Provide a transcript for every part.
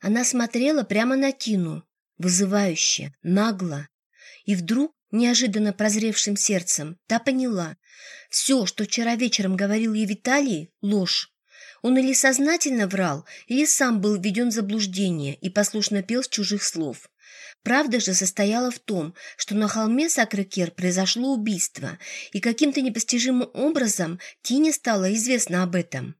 Она смотрела прямо на Тину, вызывающе, нагло. И вдруг, неожиданно прозревшим сердцем, та поняла, все, что вчера вечером говорил ей Виталий, — ложь. Он или сознательно врал, или сам был введен в заблуждение и послушно пел с чужих слов. Правда же состояла в том, что на холме Сакрекер произошло убийство, и каким-то непостижимым образом Тине стало известно об этом.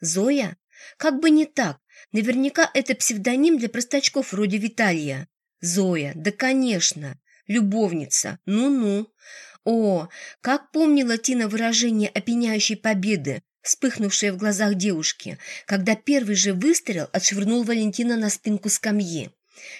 Зоя? Как бы не так. Наверняка это псевдоним для простачков вроде Виталия. Зоя, да конечно. Любовница, ну-ну. О, как помнила Тина выражение опьяняющей победы, вспыхнувшее в глазах девушки, когда первый же выстрел отшвырнул Валентина на спинку скамьи.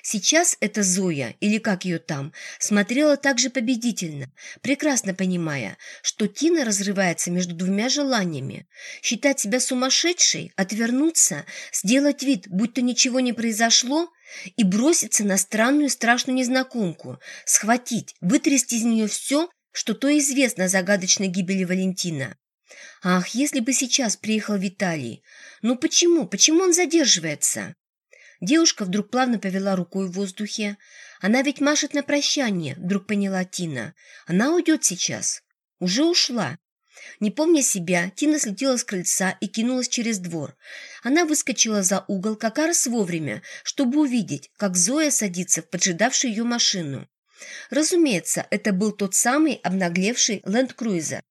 Сейчас эта Зоя, или как ее там, смотрела также победительно, прекрасно понимая, что Тина разрывается между двумя желаниями – считать себя сумасшедшей, отвернуться, сделать вид, будто ничего не произошло, и броситься на странную страшную незнакомку, схватить, вытрясти из нее все, что то известно о загадочной гибели Валентина. Ах, если бы сейчас приехал Виталий! Ну почему, почему он задерживается? Девушка вдруг плавно повела рукой в воздухе. Она ведь машет на прощание, вдруг поняла Тина. Она уйдет сейчас. Уже ушла. Не помня себя, Тина слетела с крыльца и кинулась через двор. Она выскочила за угол как раз вовремя, чтобы увидеть, как Зоя садится в поджидавшую ее машину. Разумеется, это был тот самый обнаглевший ленд-круизер.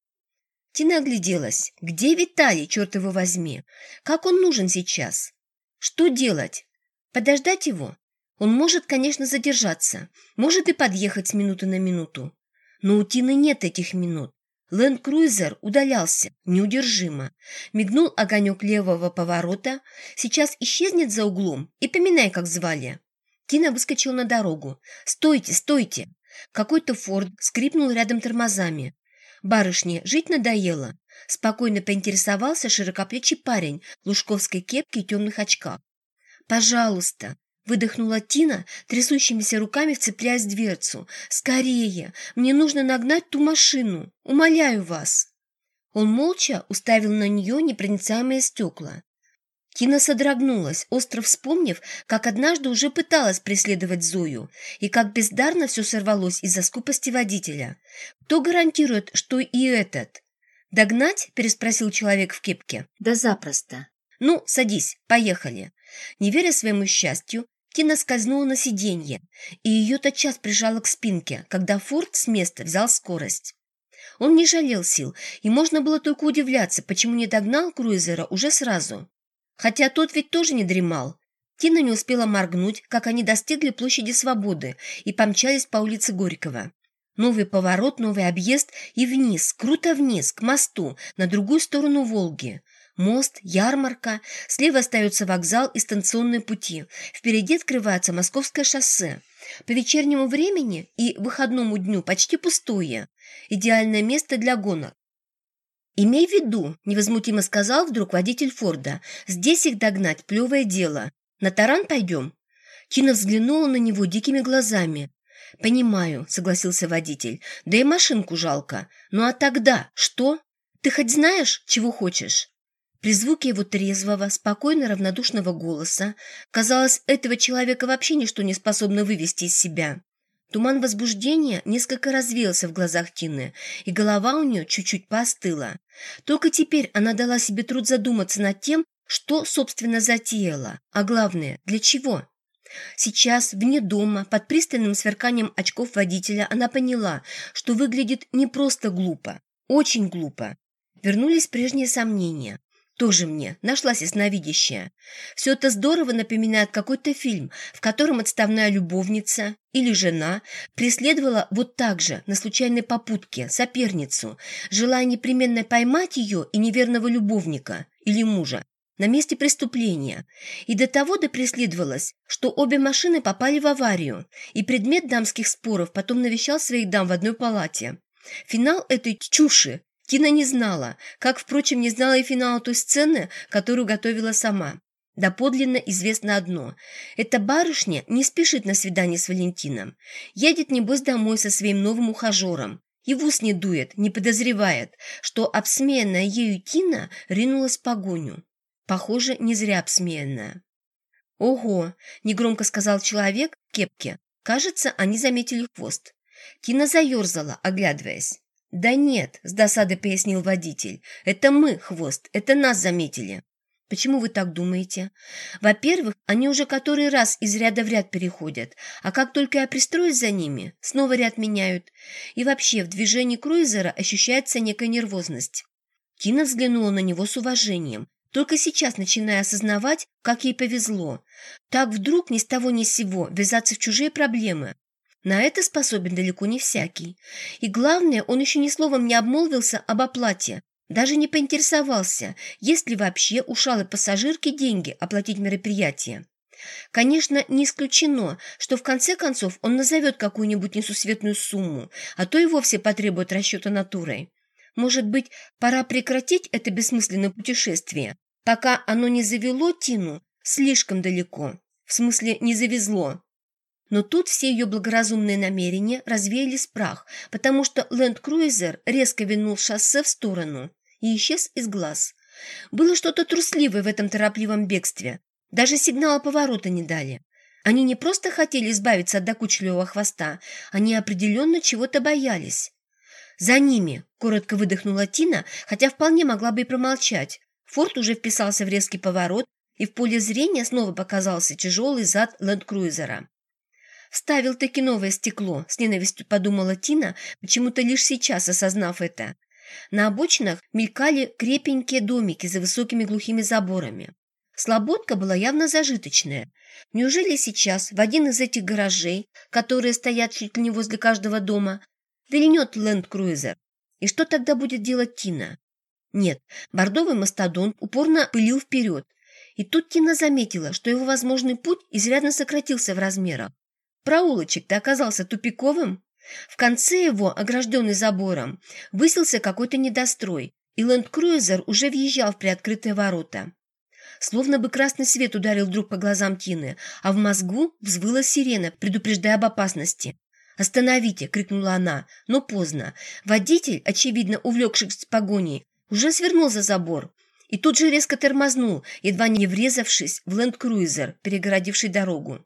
Тина огляделась. Где Виталий, черт его возьми? Как он нужен сейчас? Что делать? Подождать его? Он может, конечно, задержаться, может и подъехать с минуты на минуту. Но у Тины нет этих минут. Ленд-круизер удалялся, неудержимо. Мигнул огонек левого поворота, сейчас исчезнет за углом и поминай, как звали. Тина выскочила на дорогу. «Стойте, стойте!» Какой-то форд скрипнул рядом тормозами. «Барышне, жить надоело?» Спокойно поинтересовался широкоплечий парень в лужковской кепке и темных очках. «Пожалуйста!» — выдохнула Тина, трясущимися руками вцепляясь в дверцу. «Скорее! Мне нужно нагнать ту машину! Умоляю вас!» Он молча уставил на нее непроницаемые стекла. Тина содрогнулась, остро вспомнив, как однажды уже пыталась преследовать Зою, и как бездарно все сорвалось из-за скупости водителя. Кто гарантирует, что и этот? «Догнать?» – переспросил человек в кепке. «Да запросто». «Ну, садись, поехали». Не веря своему счастью, Тина скользнула на сиденье, и ее тотчас прижала к спинке, когда Форд с места взял скорость. Он не жалел сил, и можно было только удивляться, почему не догнал круизера уже сразу. Хотя тот ведь тоже не дремал. Тина не успела моргнуть, как они достигли площади Свободы и помчались по улице Горького. Новый поворот, новый объезд и вниз, круто вниз, к мосту, на другую сторону Волги. Мост, ярмарка, слева остается вокзал и станционные пути. Впереди открывается Московское шоссе. По вечернему времени и выходному дню почти пустое. Идеальное место для гонок. «Имей в виду», – невозмутимо сказал вдруг водитель Форда, – «здесь их догнать – плевое дело. На таран пойдем?» Тина взглянула на него дикими глазами. «Понимаю», – согласился водитель, – «да и машинку жалко. Ну а тогда что? Ты хоть знаешь, чего хочешь?» При звуке его трезвого, спокойно равнодушного голоса, казалось, этого человека вообще ничто не способно вывести из себя. Туман возбуждения несколько развеялся в глазах Тины, и голова у нее чуть-чуть поостыла. Только теперь она дала себе труд задуматься над тем, что, собственно, затеяла, а главное, для чего. Сейчас, вне дома, под пристальным сверканием очков водителя, она поняла, что выглядит не просто глупо, очень глупо. Вернулись прежние сомнения. Тоже мне, нашлась ясновидящая. Все это здорово напоминает какой-то фильм, в котором отставная любовница или жена преследовала вот так же, на случайной попутке, соперницу, желая непременно поймать ее и неверного любовника или мужа на месте преступления. И до того допреследовалась, что обе машины попали в аварию, и предмет дамских споров потом навещал своих дам в одной палате. Финал этой чуши Тина не знала, как, впрочем, не знала и финала той сцены, которую готовила сама. Доподлинно известно одно. Эта барышня не спешит на свидание с Валентином. Едет, небось, домой со своим новым ухажером. И в ус не дует, не подозревает, что обсмеянная ею Тина ринулась в погоню. Похоже, не зря обсмеянная. «Ого!» – негромко сказал человек в кепке. Кажется, они заметили хвост. Тина заерзала, оглядываясь. «Да нет», – с досадой пояснил водитель. «Это мы, хвост, это нас заметили». Почему вы так думаете? Во-первых, они уже который раз из ряда в ряд переходят, а как только я пристроюсь за ними, снова ряд меняют. И вообще, в движении круизера ощущается некая нервозность. Тина взглянула на него с уважением, только сейчас начиная осознавать, как ей повезло. Так вдруг ни с того ни с сего ввязаться в чужие проблемы. На это способен далеко не всякий. И главное, он еще ни словом не обмолвился об оплате, даже не поинтересовался, есть ли вообще у шалой пассажирки деньги оплатить мероприятие. Конечно, не исключено, что в конце концов он назовет какую-нибудь несусветную сумму, а то и вовсе потребует расчета натурой. Может быть, пора прекратить это бессмысленное путешествие, пока оно не завело Тину слишком далеко, в смысле не завезло. Но тут все ее благоразумные намерения развеялись прах, потому что ленд-круизер резко винул шоссе в сторону и исчез из глаз. Было что-то трусливое в этом торопливом бегстве. Даже сигнала поворота не дали. Они не просто хотели избавиться от докучливого хвоста, они определенно чего-то боялись. «За ними!» – коротко выдохнула Тина, хотя вполне могла бы и промолчать. Форд уже вписался в резкий поворот, и в поле зрения снова показался тяжелый зад ленд-круизера. «Вставил-таки новое стекло», – с ненавистью подумала Тина, почему-то лишь сейчас осознав это. На обочинах мелькали крепенькие домики за высокими глухими заборами. Слободка была явно зажиточная. Неужели сейчас в один из этих гаражей, которые стоят чуть ли не возле каждого дома, вильнет ленд-круизер? И что тогда будет делать Тина? Нет, бордовый мастодон упорно пылил вперед. И тут Тина заметила, что его возможный путь изрядно сократился в размерах. Проулочек-то оказался тупиковым. В конце его, огражденный забором, высился какой-то недострой, и ленд-круизер уже въезжал в приоткрытые ворота. Словно бы красный свет ударил вдруг по глазам Тины, а в мозгу взвыла сирена, предупреждая об опасности. «Остановите!» — крикнула она, но поздно. Водитель, очевидно увлекшись погоней, уже свернул за забор и тут же резко тормознул, едва не врезавшись в ленд-круизер, перегородивший дорогу.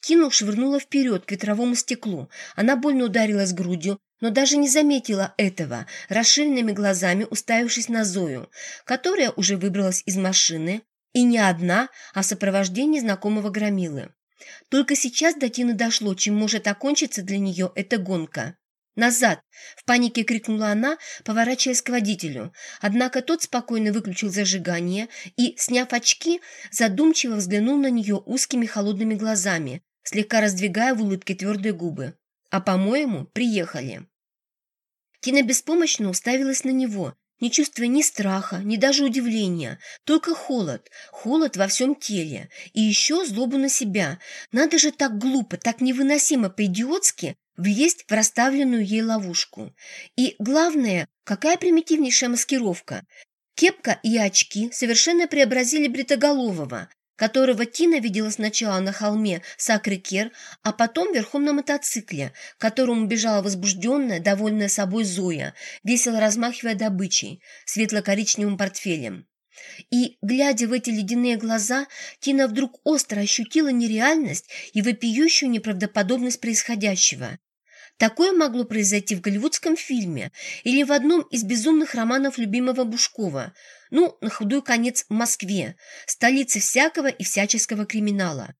Кину швырнула вперед к ветровому стеклу. Она больно ударилась грудью, но даже не заметила этого, расширенными глазами уставившись на Зою, которая уже выбралась из машины, и не одна, а в сопровождении знакомого громилы. Только сейчас до Тины дошло, чем может окончиться для нее эта гонка. «Назад!» – в панике крикнула она, поворачиваясь к водителю. Однако тот спокойно выключил зажигание и, сняв очки, задумчиво взглянул на нее узкими холодными глазами, слегка раздвигая в улыбке твердые губы. «А, по-моему, приехали». Тина беспомощно уставилась на него, не чувствуя ни страха, ни даже удивления, только холод, холод во всем теле и еще злобу на себя. Надо же так глупо, так невыносимо по-идиотски влезть в расставленную ей ловушку. И главное, какая примитивнейшая маскировка. Кепка и очки совершенно преобразили Бритоголового, которого Тина видела сначала на холме Сакрикер, а потом верхом на мотоцикле, к которому бежала возбужденная, довольная собой Зоя, весело размахивая добычей, светло-коричневым портфелем. И, глядя в эти ледяные глаза, Тина вдруг остро ощутила нереальность и вопиющую неправдоподобность происходящего. Такое могло произойти в голливудском фильме или в одном из безумных романов любимого Бушкова, ну, на худой конец в Москве, столице всякого и всяческого криминала.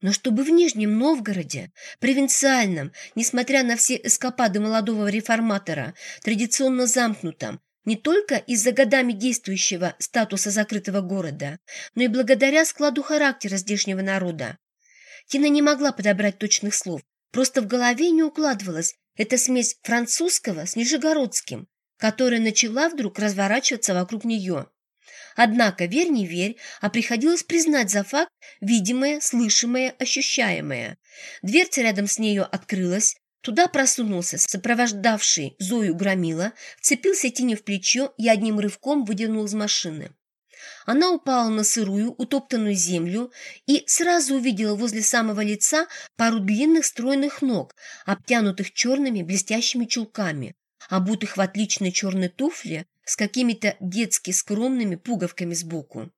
Но чтобы в Нижнем Новгороде, провинциальном, несмотря на все эскапады молодого реформатора, традиционно замкнутом, не только из-за годами действующего статуса закрытого города, но и благодаря складу характера здешнего народа. Тина не могла подобрать точных слов, просто в голове не укладывалась эта смесь французского с нижегородским, которая начала вдруг разворачиваться вокруг нее. Однако, верь не верь, а приходилось признать за факт видимое, слышимое, ощущаемое. Дверца рядом с нею открылась, Туда просунулся сопровождавший Зою Громила, вцепился Тине в плечо и одним рывком выдернул из машины. Она упала на сырую, утоптанную землю и сразу увидела возле самого лица пару длинных стройных ног, обтянутых черными блестящими чулками, обутых в отличные черные туфли с какими-то детски скромными пуговками сбоку.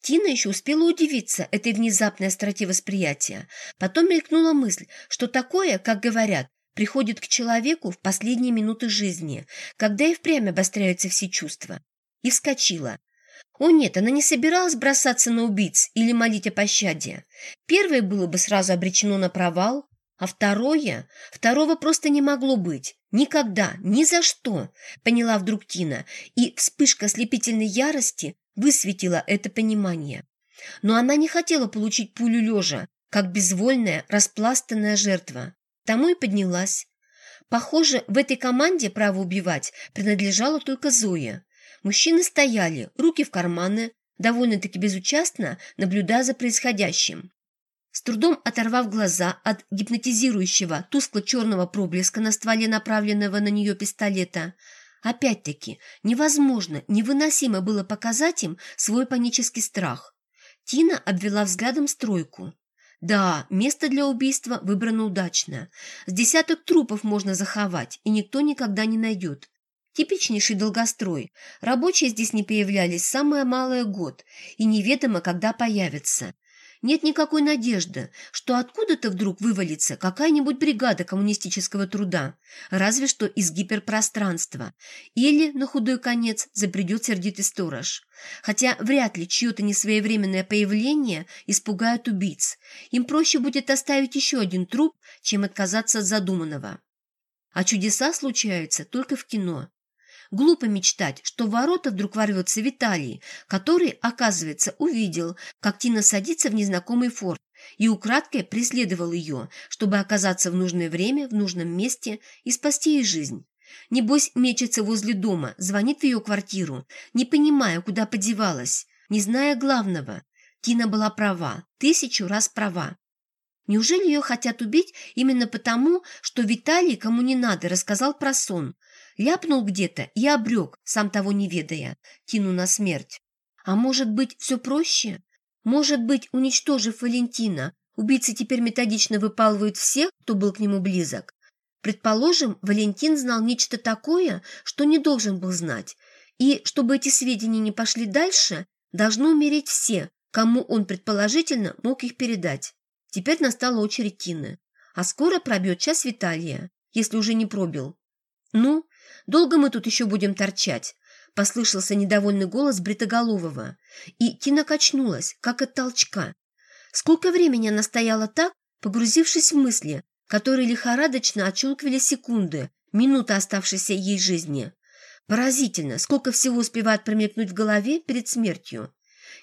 Тина еще успела удивиться этой внезапной остроте восприятия. Потом мелькнула мысль, что такое, как говорят, приходит к человеку в последние минуты жизни, когда и впрямь обостряются все чувства. И вскочила. О нет, она не собиралась бросаться на убийц или молить о пощаде. Первое было бы сразу обречено на провал, а второе... Второго просто не могло быть. Никогда, ни за что, поняла вдруг Тина, и вспышка ослепительной ярости высветила это понимание. Но она не хотела получить пулю лежа, как безвольная, распластанная жертва. Тому и поднялась. Похоже, в этой команде право убивать принадлежало только Зое. Мужчины стояли, руки в карманы, довольно-таки безучастно наблюдая за происходящим. С трудом оторвав глаза от гипнотизирующего тускло-черного проблеска на стволе направленного на нее пистолета, опять-таки невозможно, невыносимо было показать им свой панический страх. Тина обвела взглядом стройку. Да, место для убийства выбрано удачно. С десяток трупов можно заховать, и никто никогда не найдет. Типичнейший долгострой. Рабочие здесь не появлялись самое малое год, и неведомо, когда появятся. Нет никакой надежды, что откуда-то вдруг вывалится какая-нибудь бригада коммунистического труда, разве что из гиперпространства. Или, на худой конец, забредет сердитый сторож. Хотя вряд ли чье-то несвоевременное появление испугает убийц. Им проще будет оставить еще один труп, чем отказаться от задуманного. А чудеса случаются только в кино. Глупо мечтать, что в ворота вдруг ворвется Виталий, который, оказывается, увидел, как Тина садится в незнакомый форт и украдкой преследовал ее, чтобы оказаться в нужное время, в нужном месте и спасти ей жизнь. Небось, мечется возле дома, звонит в ее квартиру, не понимая, куда подевалась, не зная главного. Тина была права, тысячу раз права. Неужели ее хотят убить именно потому, что Виталий, кому не надо, рассказал про сон, Ляпнул где-то и обрек, сам того не ведая, Тину на смерть. А может быть, все проще? Может быть, уничтожив Валентина, убийцы теперь методично выпалывают всех, кто был к нему близок? Предположим, Валентин знал нечто такое, что не должен был знать, и, чтобы эти сведения не пошли дальше, должны умереть все, кому он предположительно мог их передать. Теперь настала очередь Тины. А скоро пробьет час Виталия, если уже не пробил. Ну, Долго мы тут еще будем торчать?» — послышался недовольный голос Бритоголового. И Тина качнулась, как от толчка. Сколько времени она стояла так, погрузившись в мысли, которые лихорадочно отчелкивали секунды, минуты оставшейся ей жизни. Поразительно, сколько всего успевает промелькнуть в голове перед смертью.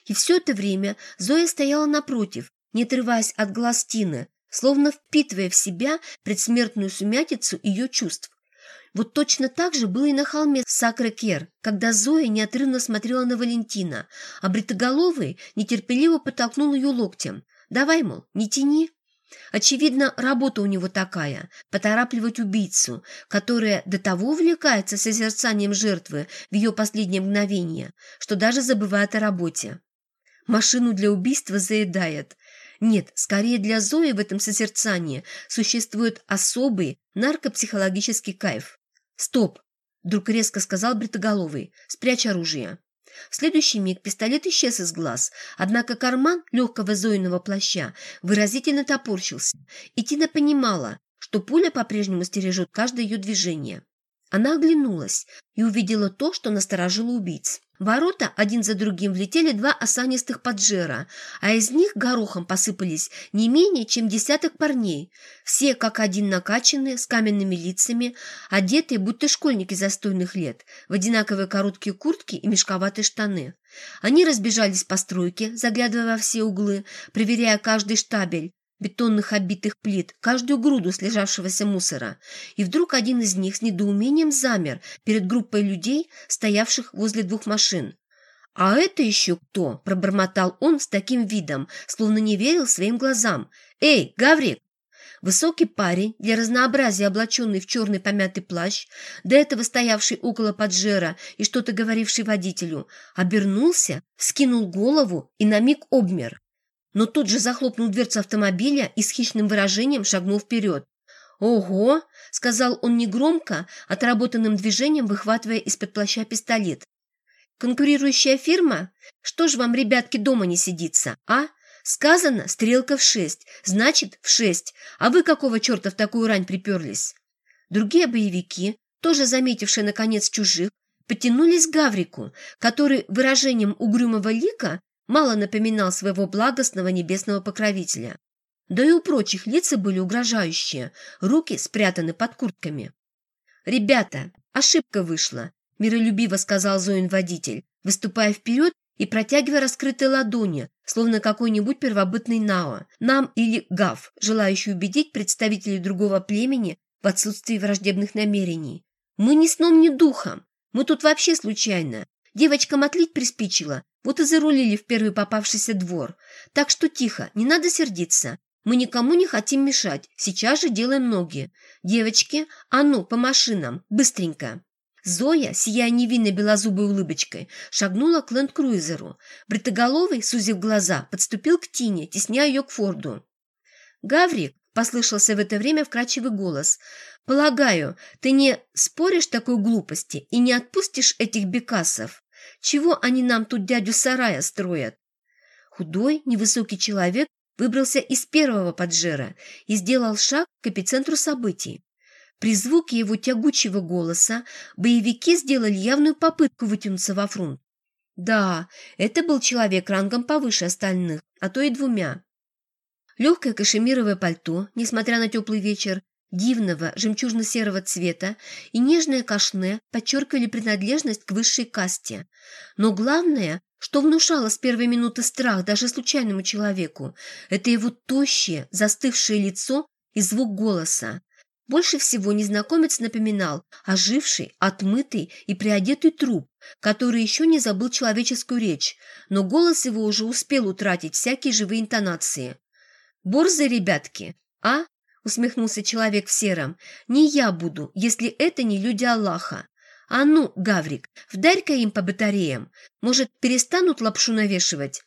И все это время Зоя стояла напротив, не отрываясь от глаз Тины, словно впитывая в себя предсмертную сумятицу ее чувств. Вот точно так же было и на холме Сакрекер, когда Зоя неотрывно смотрела на Валентина, а Бритоголовый нетерпеливо подтолкнул ее локтем. «Давай, мол, не тяни». Очевидно, работа у него такая – поторапливать убийцу, которая до того увлекается созерцанием жертвы в ее последнее мгновение, что даже забывает о работе. Машину для убийства заедает. Нет, скорее для Зои в этом созерцании существует особый наркопсихологический кайф. «Стоп!» – вдруг резко сказал Бритоголовый. «Спрячь оружие!» В следующий миг пистолет исчез из глаз, однако карман легкого Зоиного плаща выразительно топорщился, и Тина понимала, что пуля по-прежнему стережет каждое ее движение. Она оглянулась и увидела то, что насторожило убийц. Ворота один за другим влетели два осанистых поджера, а из них горохом посыпались не менее, чем десяток парней, все как один накачанные, с каменными лицами, одетые, будто школьники застойных лет, в одинаковые короткие куртки и мешковатые штаны. Они разбежались по стройке, заглядывая во все углы, проверяя каждый штабель, бетонных оббитых плит, каждую груду слежавшегося мусора, и вдруг один из них с недоумением замер перед группой людей, стоявших возле двух машин. «А это еще кто?» – пробормотал он с таким видом, словно не верил своим глазам. «Эй, Гаврик!» Высокий парень, для разнообразия облаченный в черный помятый плащ, до этого стоявший около поджера и что-то говоривший водителю, обернулся, скинул голову и на миг обмер но тут же захлопнул дверцу автомобиля и с хищным выражением шагнул вперед. «Ого!» — сказал он негромко, отработанным движением выхватывая из-под плаща пистолет. Конкурирующая фирма? Что ж вам, ребятки, дома не сидится, а? Сказано, стрелка в шесть, значит, в шесть. А вы какого черта в такую рань приперлись? Другие боевики, тоже заметившие, наконец, чужих, потянулись к Гаврику, который выражением угрюмого лика мало напоминал своего благостного небесного покровителя. Да и у прочих лица были угрожающие, руки спрятаны под куртками. «Ребята, ошибка вышла», – миролюбиво сказал Зоин водитель, выступая вперед и протягивая раскрытые ладони, словно какой-нибудь первобытный Нао, нам или Гав, желающий убедить представителей другого племени в отсутствии враждебных намерений. «Мы ни сном, ни духом. Мы тут вообще случайно. Девочкам отлить приспичило, вот и зарулили в первый попавшийся двор. Так что тихо, не надо сердиться. Мы никому не хотим мешать, сейчас же делаем ноги. Девочки, а ну, по машинам, быстренько!» Зоя, сияя невинной белозубой улыбочкой, шагнула к ленд-круизеру. Бритоголовый, сузив глаза, подступил к Тине, тесняя ее к Форду. «Гаврик!» — послышался в это время вкрадчивый голос. «Полагаю, ты не споришь такой глупости и не отпустишь этих бекасов? Чего они нам тут дядю Сарая строят?» Худой, невысокий человек выбрался из первого поджера и сделал шаг к эпицентру событий. При звуке его тягучего голоса боевики сделали явную попытку вытянуться во фронт. Да, это был человек рангом повыше остальных, а то и двумя. Легкое кашемировое пальто, несмотря на теплый вечер, дивного жемчужно-серого цвета и нежное кашне подчеркивали принадлежность к высшей касте. Но главное, что внушало с первой минуты страх даже случайному человеку, это его тощее, застывшее лицо и звук голоса. Больше всего незнакомец напоминал оживший, отмытый и приодетый труп, который еще не забыл человеческую речь, но голос его уже успел утратить всякие живые интонации. «Борзые ребятки, а?» — усмехнулся человек в сером. «Не я буду, если это не люди Аллаха. А ну, Гаврик, вдарь-ка им по батареям. Может, перестанут лапшу навешивать?»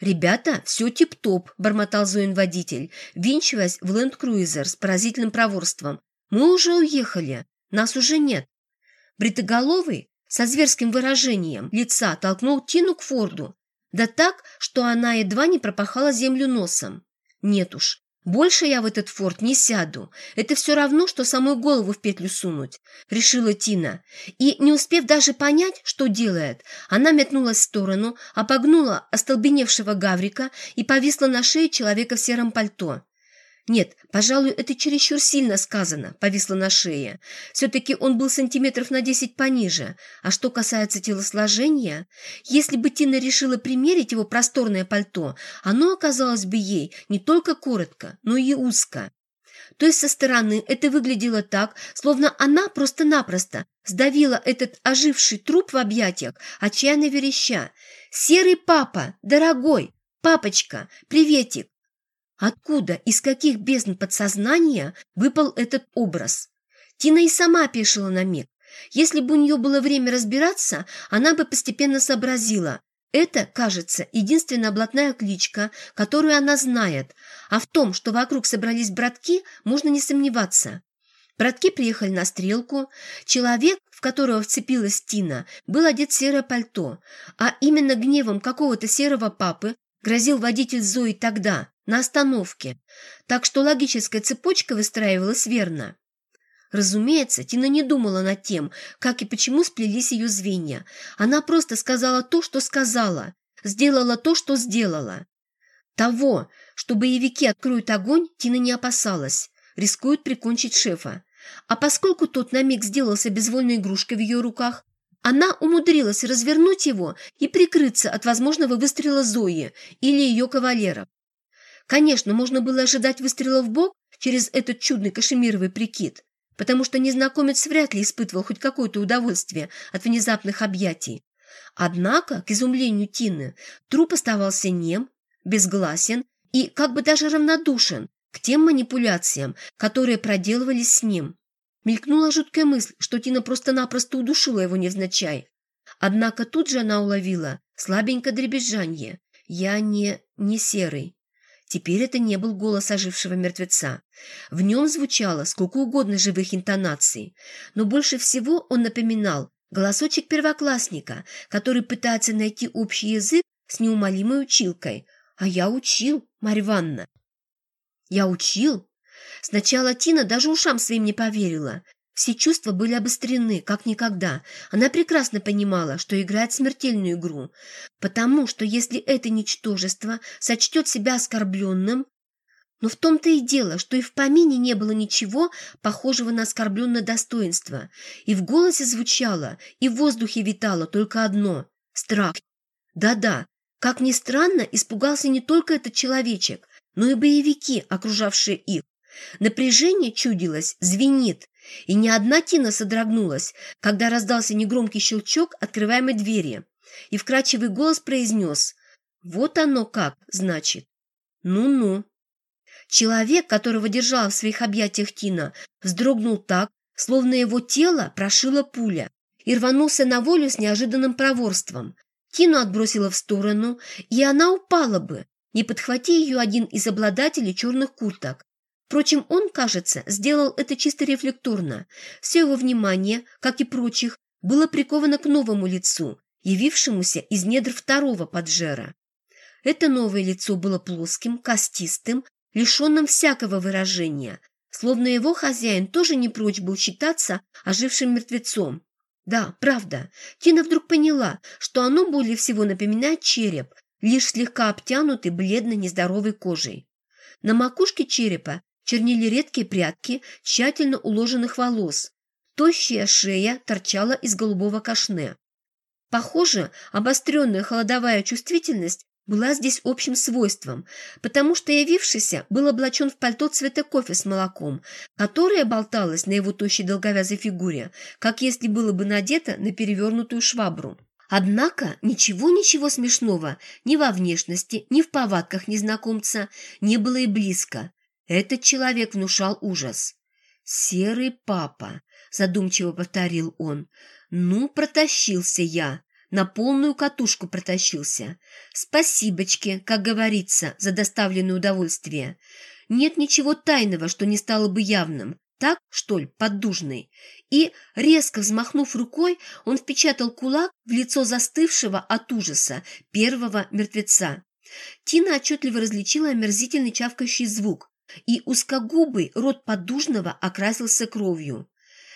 «Ребята, все тип-топ», – бормотал Зоин водитель, винчиваясь в ленд-круизер с поразительным проворством. «Мы уже уехали. Нас уже нет». Бритоголовый со зверским выражением лица толкнул Тину к Форду. Да так, что она едва не пропахала землю носом. Нет уж, «Больше я в этот форт не сяду. Это все равно, что самую голову в петлю сунуть», — решила Тина. И, не успев даже понять, что делает, она метнулась в сторону, обогнула остолбеневшего Гаврика и повисла на шее человека в сером пальто. Нет, пожалуй, это чересчур сильно сказано, повисло на шее. Все-таки он был сантиметров на десять пониже. А что касается телосложения, если бы Тина решила примерить его просторное пальто, оно оказалось бы ей не только коротко, но и узко. То есть со стороны это выглядело так, словно она просто-напросто сдавила этот оживший труп в объятиях, отчаянно вереща. «Серый папа! Дорогой! Папочка! Приветик! Откуда, из каких бездн подсознания выпал этот образ? Тина и сама опешила на миг. Если бы у нее было время разбираться, она бы постепенно сообразила. Это, кажется, единственная блатная кличка, которую она знает, а в том, что вокруг собрались братки, можно не сомневаться. Братки приехали на стрелку. Человек, в которого вцепилась Тина, был одет в серое пальто, а именно гневом какого-то серого папы грозил водитель Зои тогда, на остановке, так что логическая цепочка выстраивалась верно. Разумеется, Тина не думала над тем, как и почему сплелись ее звенья. Она просто сказала то, что сказала, сделала то, что сделала. Того, что боевики откроют огонь, Тина не опасалась, рискуют прикончить шефа. А поскольку тот на миг сделался безвольной игрушкой в ее руках, она умудрилась развернуть его и прикрыться от возможного выстрела Зои или ее кавалеров. Конечно, можно было ожидать выстрела в бок через этот чудный кашемировый прикид, потому что незнакомец вряд ли испытывал хоть какое-то удовольствие от внезапных объятий. Однако, к изумлению Тины, труп оставался нем, безгласен и как бы даже равнодушен к тем манипуляциям, которые проделывались с ним. Мелькнула жуткая мысль, что Тина просто-напросто удушила его невзначай. Однако тут же она уловила слабенькое дребезжанье. «Я не... не серый. Теперь это не был голос ожившего мертвеца. В нем звучало сколько угодно живых интонаций, но больше всего он напоминал Голосочек первоклассника, который пытается найти общий язык с неумолимой училкой. А я учил, Марья Ивановна. Я учил. Сначала Тина даже ушам своим не поверила. Все чувства были обострены, как никогда. Она прекрасно понимала, что играет смертельную игру, потому что если это ничтожество сочтет себя оскорбленным, но в том-то и дело, что и в помине не было ничего похожего на оскорбленное достоинство, и в голосе звучало, и в воздухе витало только одно — страх. Да-да, как ни странно, испугался не только этот человечек, но и боевики, окружавшие их. Напряжение чудилось, звенит, и ни одна Тина содрогнулась, когда раздался негромкий щелчок открываемой двери, и вкрадчивый голос произнес «Вот оно как, значит». «Ну-ну». Человек, которого держала в своих объятиях Тина, вздрогнул так, словно его тело прошила пуля, и рванулся на волю с неожиданным проворством. Тину отбросила в сторону, и она упала бы, не подхвати ее один из обладателей черных курток. Впрочем, он, кажется, сделал это чисто рефлекторно. Все его внимание, как и прочих, было приковано к новому лицу, явившемуся из недр второго поджера. Это новое лицо было плоским, костистым, лишенным всякого выражения, словно его хозяин тоже не прочь был считаться ожившим мертвецом. Да, правда, Тина вдруг поняла, что оно более всего напоминает череп, лишь слегка обтянутый бледно-нездоровой кожей. На макушке черепа чернили редкие прядки тщательно уложенных волос. Тощая шея торчала из голубого кашне. Похоже, обостренная холодовая чувствительность была здесь общим свойством, потому что явившийся был облачен в пальто цвета кофе с молоком, которое болталось на его тощей долговязой фигуре, как если было бы надето на перевернутую швабру. Однако ничего-ничего смешного ни во внешности, ни в повадках незнакомца не было и близко. Этот человек внушал ужас. «Серый папа», — задумчиво повторил он. «Ну, протащился я, на полную катушку протащился. Спасибочки, как говорится, за доставленное удовольствие. Нет ничего тайного, что не стало бы явным. Так, что ли, поддужный?» И, резко взмахнув рукой, он впечатал кулак в лицо застывшего от ужаса первого мертвеца. Тина отчетливо различила омерзительный чавкающий звук, и узкогубый рот поддужного окрасился кровью.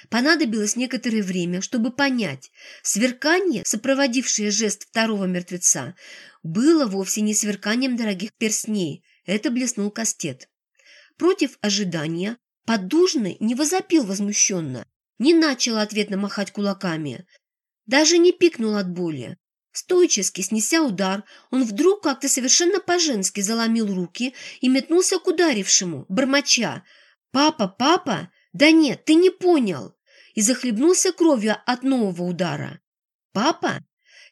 Понадобилось некоторое время, чтобы понять, сверкание, сопроводившее жест второго мертвеца, было вовсе не сверканием дорогих перстней, это блеснул кастет. Против ожидания поддужный не возопил возмущенно, не начал ответно махать кулаками, даже не пикнул от боли. Стоически снеся удар, он вдруг как-то совершенно по-женски заломил руки и метнулся к ударившему, бормоча. «Папа, папа! Да нет, ты не понял!» И захлебнулся кровью от нового удара. «Папа?»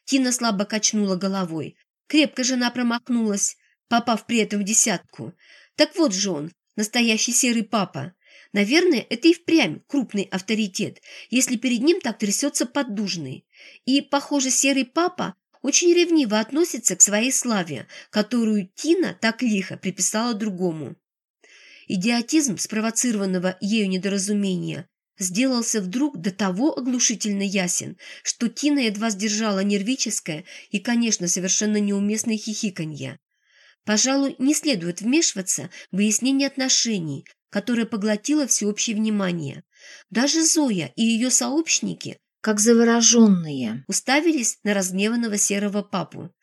Тина слабо качнула головой. Крепко жена промахнулась, попав при этом в десятку. «Так вот же он, настоящий серый папа. Наверное, это и впрямь крупный авторитет, если перед ним так трясется поддужный. И, похоже, серый папа очень ревниво относится к своей славе, которую Тина так лихо приписала другому. Идиотизм спровоцированного ею недоразумения сделался вдруг до того оглушительно ясен, что Тина едва сдержала нервическое и, конечно, совершенно неуместное хихиканье. Пожалуй, не следует вмешиваться в выяснение отношений, которое поглотило всеобщее внимание. Даже Зоя и ее сообщники как завороженные, уставились на разгневанного серого папу.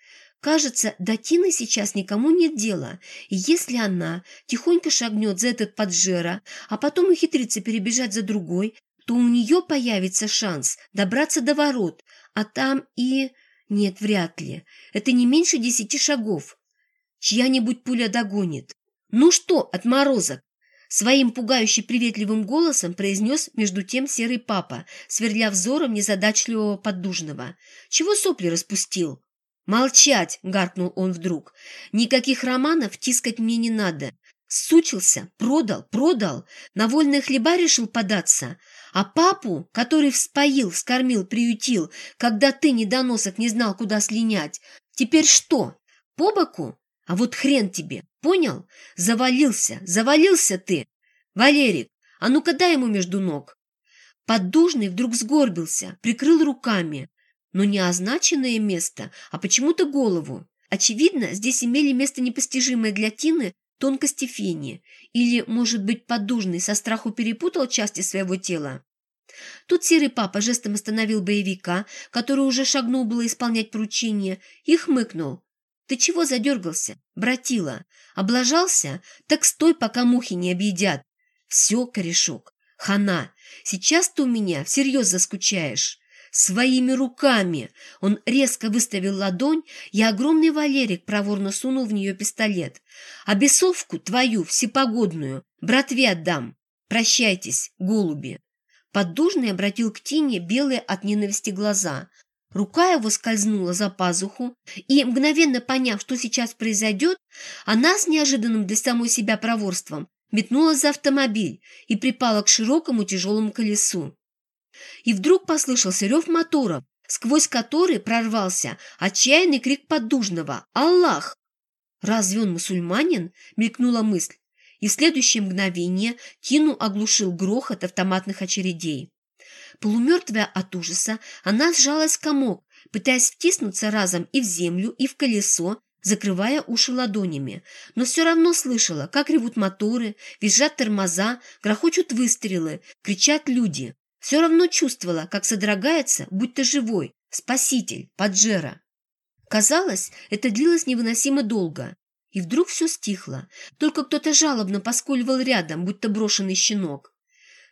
Кажется, до Тины сейчас никому нет дела, и если она тихонько шагнет за этот поджера, а потом ухитрится перебежать за другой, то у нее появится шанс добраться до ворот, а там и... Нет, вряд ли. Это не меньше десяти шагов. Чья-нибудь пуля догонит. Ну что, отморозок, Своим пугающе приветливым голосом произнес между тем серый папа, сверля взором незадачливого поддужного. «Чего сопли распустил?» «Молчать!» — гаркнул он вдруг. «Никаких романов тискать мне не надо. Сучился, продал, продал, на вольные хлеба решил податься. А папу, который вспоил, вскормил, приютил, когда ты, недоносок, не знал, куда слинять, теперь что, по боку? А вот хрен тебе, понял? Завалился, завалился ты. Валерик, а ну-ка дай ему между ног. Поддужный вдруг сгорбился, прикрыл руками, но не означенное место, а почему-то голову. Очевидно, здесь имели место непостижимое для Тины тонкости фени, или, может быть, поддужный со страху перепутал части своего тела. Тут серый папа жестом остановил боевика, который уже шагнул было исполнять поручение, и хмыкнул. «Ты чего задергался, братила? Облажался? Так стой, пока мухи не объедят. Все, корешок, хана, сейчас ты у меня всерьез заскучаешь». Своими руками он резко выставил ладонь, и огромный Валерик проворно сунул в нее пистолет. «А бесовку твою, всепогодную, братве отдам. Прощайтесь, голуби!» Поддужный обратил к Тине белые от ненависти глаза. Рука его скользнула за пазуху, и, мгновенно поняв, что сейчас произойдет, она с неожиданным для самой себя проворством метнулась за автомобиль и припала к широкому тяжелому колесу. И вдруг послышался рев моторов, сквозь который прорвался отчаянный крик поддужного «Аллах!». «Разве он мусульманин?» — мелькнула мысль. И в следующее мгновение Тину оглушил грохот автоматных очередей. Полумертвая от ужаса, она сжалась в комок, пытаясь втиснуться разом и в землю, и в колесо, закрывая уши ладонями, но все равно слышала, как ревут моторы, визжат тормоза, грохочут выстрелы, кричат люди. Все равно чувствовала, как содрогается, будто живой, спаситель, Паджеро. Казалось, это длилось невыносимо долго. И вдруг все стихло, только кто-то жалобно поскуливал рядом, будто брошенный щенок.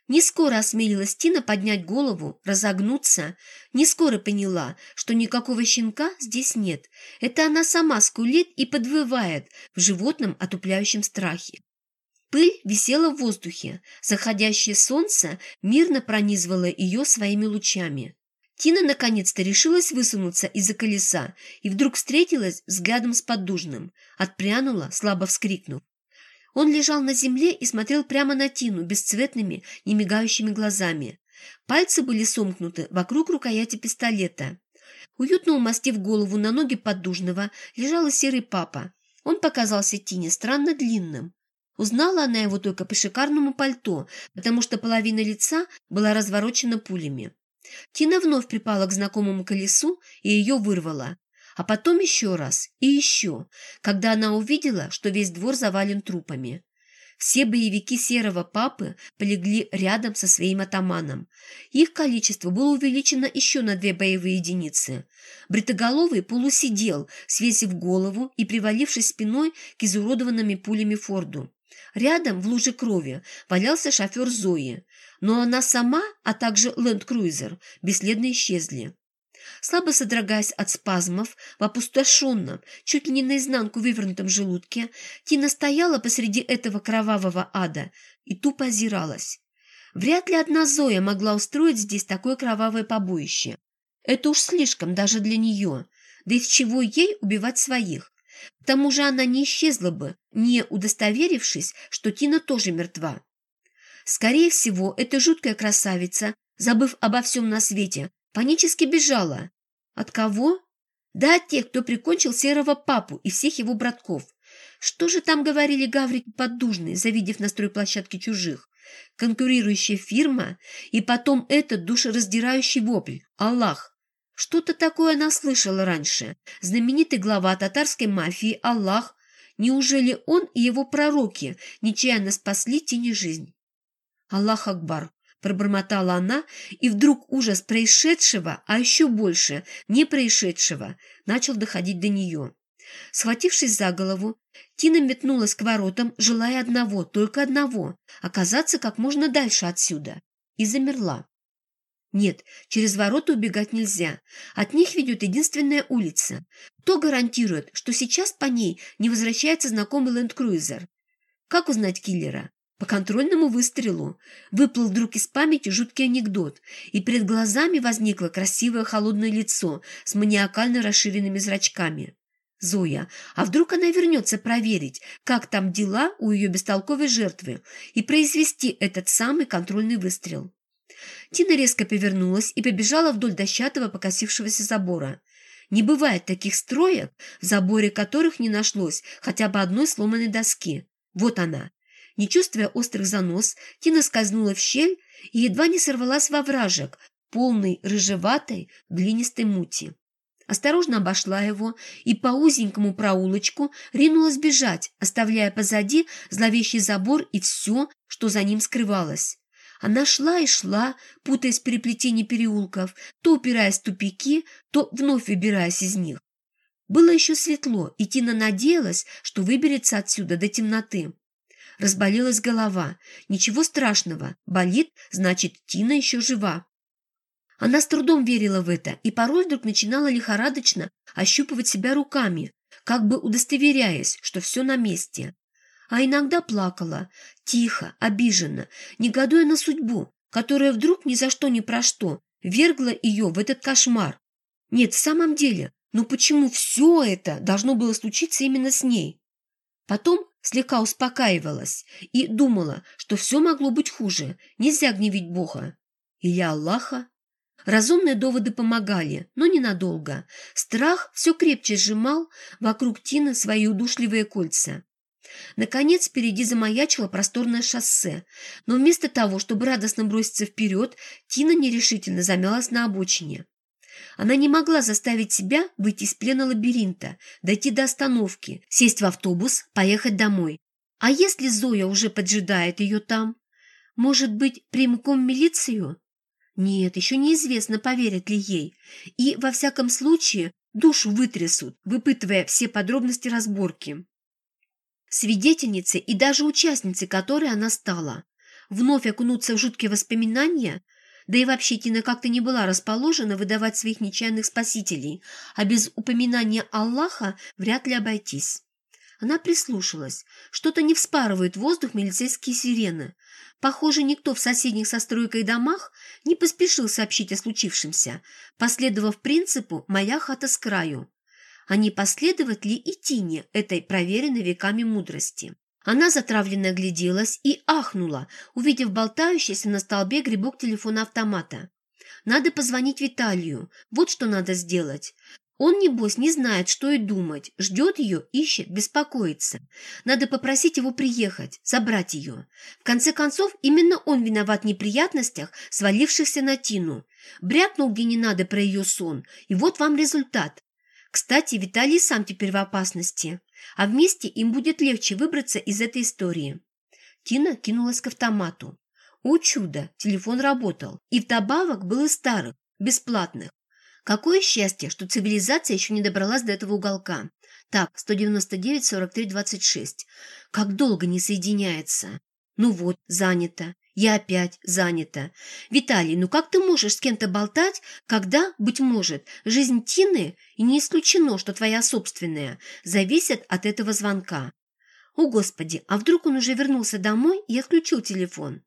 Не скоро осмелилась Тина поднять голову, разогнуться. Не скоро поняла, что никакого щенка здесь нет. Это она сама скулит и подвывает в животном отупляющем страхе. Пыль висела в воздухе, заходящее солнце мирно пронизывало ее своими лучами. Тина наконец-то решилась высунуться из-за колеса и вдруг встретилась взглядом с поддужным, отпрянула, слабо вскрикнув. Он лежал на земле и смотрел прямо на Тину бесцветными, немигающими глазами. Пальцы были сомкнуты вокруг рукояти пистолета. Уютно умастив голову на ноги поддужного, лежал серый папа. Он показался Тине странно длинным. Узнала она его только по шикарному пальто, потому что половина лица была разворочена пулями. Тина вновь припала к знакомому колесу и ее вырвала. А потом еще раз и еще, когда она увидела, что весь двор завален трупами. Все боевики серого папы полегли рядом со своим атаманом. Их количество было увеличено еще на две боевые единицы. Бритоголовый полусидел, свесив голову и привалившись спиной к изуродованными пулями Форду. Рядом, в луже крови, валялся шофер Зои, но она сама, а также ленд-круизер, бесследно исчезли. Слабо содрогаясь от спазмов, в опустошенном, чуть ли не наизнанку вывернутом желудке, Тина стояла посреди этого кровавого ада и тупо озиралась. Вряд ли одна Зоя могла устроить здесь такое кровавое побоище. Это уж слишком даже для нее. Да из чего ей убивать своих? К тому же она не исчезла бы, не удостоверившись, что Тина тоже мертва. Скорее всего, эта жуткая красавица, забыв обо всем на свете, панически бежала. От кого? Да от тех, кто прикончил серого папу и всех его братков. Что же там говорили гаврики поддужные, завидев на стройплощадке чужих? Конкурирующая фирма и потом этот душераздирающий вопль «Аллах!» Что-то такое она слышала раньше. Знаменитый глава татарской мафии Аллах. Неужели он и его пророки нечаянно спасли тени жизнь? Аллах Акбар, пробормотала она, и вдруг ужас происшедшего, а еще больше не происшедшего, начал доходить до нее. Схватившись за голову, Тина метнулась к воротам, желая одного, только одного – оказаться как можно дальше отсюда, и замерла. Нет, через ворота убегать нельзя. От них ведет единственная улица. Кто гарантирует, что сейчас по ней не возвращается знакомый ленд-круизер? Как узнать киллера? По контрольному выстрелу выплыл вдруг из памяти жуткий анекдот, и перед глазами возникло красивое холодное лицо с маниакально расширенными зрачками. Зоя, а вдруг она вернется проверить, как там дела у ее бестолковой жертвы, и произвести этот самый контрольный выстрел? Тина резко повернулась и побежала вдоль дощатого покосившегося забора. Не бывает таких строек, в заборе которых не нашлось хотя бы одной сломанной доски. Вот она. Не чувствуя острых занос, Тина скользнула в щель и едва не сорвалась во вражек, полный рыжеватой глинистой мути. Осторожно обошла его и по узенькому проулочку ринулась бежать, оставляя позади зловещий забор и все, что за ним скрывалось. Она шла и шла, путаясь в переплетении переулков, то упираясь в тупики, то вновь выбираясь из них. Было еще светло, и Тина надеялась, что выберется отсюда до темноты. Разболелась голова. Ничего страшного. Болит, значит, Тина еще жива. Она с трудом верила в это и порой вдруг начинала лихорадочно ощупывать себя руками, как бы удостоверяясь, что все на месте. А иногда плакала, тихо, обиженно, негодуя на судьбу, которая вдруг ни за что ни про что вергла ее в этот кошмар. Нет, в самом деле, ну почему все это должно было случиться именно с ней? Потом слегка успокаивалась и думала, что все могло быть хуже, нельзя гневить Бога. Или Аллаха? Разумные доводы помогали, но ненадолго. Страх все крепче сжимал вокруг Тины свои удушливые кольца. Наконец, впереди замаячило просторное шоссе, но вместо того, чтобы радостно броситься вперед, Тина нерешительно замялась на обочине. Она не могла заставить себя выйти из плена лабиринта, дойти до остановки, сесть в автобус, поехать домой. А если Зоя уже поджидает ее там? Может быть, прямиком в милицию? Нет, еще неизвестно, поверят ли ей. И, во всяком случае, душу вытрясут, выпытывая все подробности разборки. Свидетельницей и даже участницей которой она стала. Вновь окунуться в жуткие воспоминания – да и вообще Тина как-то не была расположена выдавать своих нечаянных спасителей, а без упоминания Аллаха вряд ли обойтись. Она прислушалась. Что-то не вспарывает воздух милицейские сирены. Похоже, никто в соседних со стройкой домах не поспешил сообщить о случившемся, последовав принципу «моя хата с краю». А последовать ли и Тине этой проверенной веками мудрости? Она затравленно огляделась и ахнула, увидев болтающийся на столбе грибок телефона автомата. Надо позвонить Виталию. Вот что надо сделать. Он, небось, не знает, что и думать. Ждет ее, ищет, беспокоится. Надо попросить его приехать, забрать ее. В конце концов, именно он виноват в неприятностях, свалившихся на Тину. Брякнул где не надо про ее сон. И вот вам результат. Кстати, Виталий сам теперь в опасности а вместе им будет легче выбраться из этой истории. Тина кинулась к автомату. О чудо, телефон работал, и вдобавок был из старых, бесплатных. Какое счастье, что цивилизация еще не добралась до этого уголка. Так, 199 43 26. Как долго не соединяется. Ну вот, занято. Я опять занята. Виталий, ну как ты можешь с кем-то болтать, когда, быть может, жизнь Тины, и не исключено, что твоя собственная, зависит от этого звонка? О, Господи, а вдруг он уже вернулся домой и отключил телефон?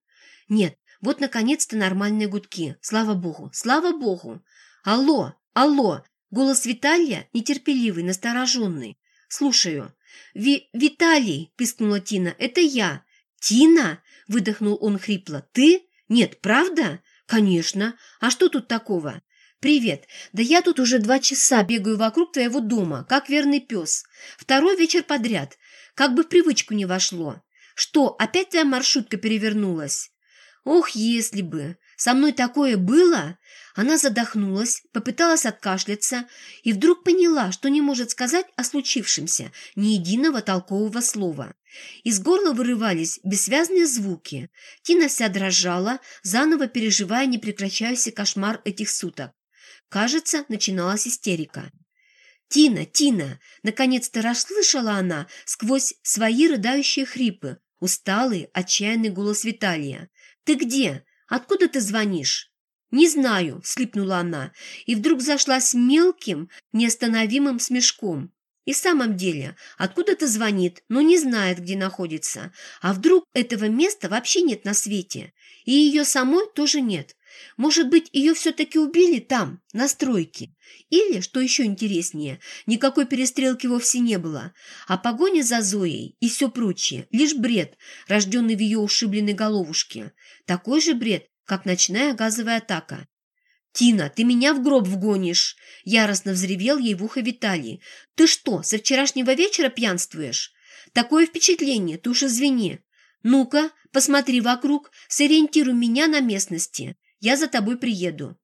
Нет, вот наконец-то нормальные гудки. Слава Богу, слава Богу. Алло, алло, голос Виталия нетерпеливый, настороженный. Слушаю. Ви «Виталий!» – пискнула Тина. «Это я!» «Тина!» – выдохнул он хрипло. «Ты? Нет, правда?» «Конечно. А что тут такого?» «Привет. Да я тут уже два часа бегаю вокруг твоего дома, как верный пес. Второй вечер подряд. Как бы в привычку не вошло. Что, опять твоя маршрутка перевернулась?» «Ох, если бы! Со мной такое было!» Она задохнулась, попыталась откашляться и вдруг поняла, что не может сказать о случившемся ни единого толкового слова. Из горла вырывались бессвязные звуки. Тина вся дрожала, заново переживая непрекращающийся кошмар этих суток. Кажется, начиналась истерика. «Тина, Тина!» Наконец-то расслышала она сквозь свои рыдающие хрипы, усталый, отчаянный голос Виталия. «Ты где? Откуда ты звонишь?» «Не знаю», — слипнула она, и вдруг зашла с мелким, неостановимым смешком. И в самом деле, откуда-то звонит, но не знает, где находится. А вдруг этого места вообще нет на свете? И ее самой тоже нет. Может быть, ее все-таки убили там, на стройке? Или, что еще интереснее, никакой перестрелки вовсе не было, а погоня за Зоей и все прочее – лишь бред, рожденный в ее ушибленной головушке. Такой же бред, как ночная газовая атака. «Тина, ты меня в гроб вгонишь!» Яростно взревел ей в ухо Виталий. «Ты что, со вчерашнего вечера пьянствуешь? Такое впечатление, ты уж извини!» Ну-ка, посмотри вокруг, сориентируй меня на местности. Я за тобой приеду».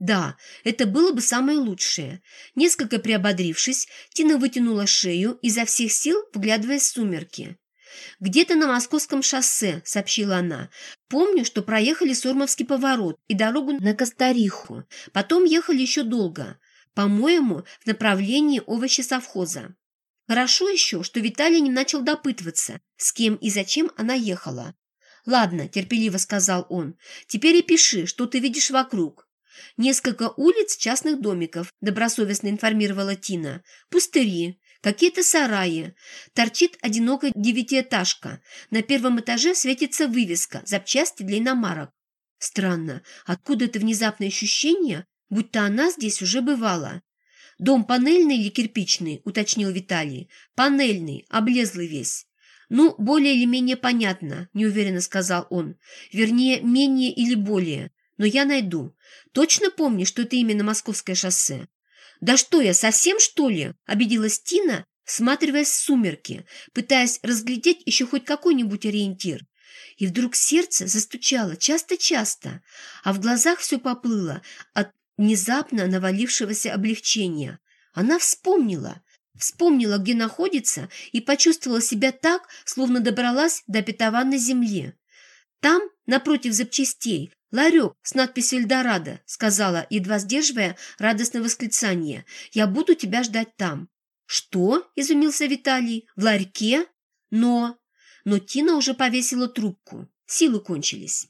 Да, это было бы самое лучшее. Несколько приободрившись, Тина вытянула шею, изо всех сил вглядываясь в сумерки. «Где-то на московском шоссе», — сообщила она. «Помню, что проехали Сормовский поворот и дорогу на Костариху. Потом ехали еще долго. По-моему, в направлении овощесовхоза. Хорошо еще, что Виталий не начал допытываться, с кем и зачем она ехала. «Ладно», — терпеливо сказал он, — «теперь и пиши, что ты видишь вокруг». «Несколько улиц частных домиков», — добросовестно информировала Тина. «Пустыри, какие-то сараи. Торчит одинокая девятиэтажка. На первом этаже светится вывеска «Запчасти для иномарок». Странно, откуда это внезапное ощущение, будто она здесь уже бывала. «Дом панельный или кирпичный?» – уточнил Виталий. «Панельный, облезлый весь». «Ну, более или менее понятно», – неуверенно сказал он. «Вернее, менее или более. Но я найду. Точно помни, что это именно Московское шоссе?» «Да что я, совсем что ли?» – обиделась Тина, всматриваясь в сумерки, пытаясь разглядеть еще хоть какой-нибудь ориентир. И вдруг сердце застучало часто-часто, а в глазах все поплыло от внезапно навалившегося облегчения. Она вспомнила, вспомнила, где находится, и почувствовала себя так, словно добралась до обетованной земли. Там, напротив запчастей, ларек с надписью «Эльдорадо», сказала, едва сдерживая радостное восклицание. «Я буду тебя ждать там». «Что?» – изумился Виталий. «В ларьке?» «Но...» Но Тина уже повесила трубку. Силы кончились.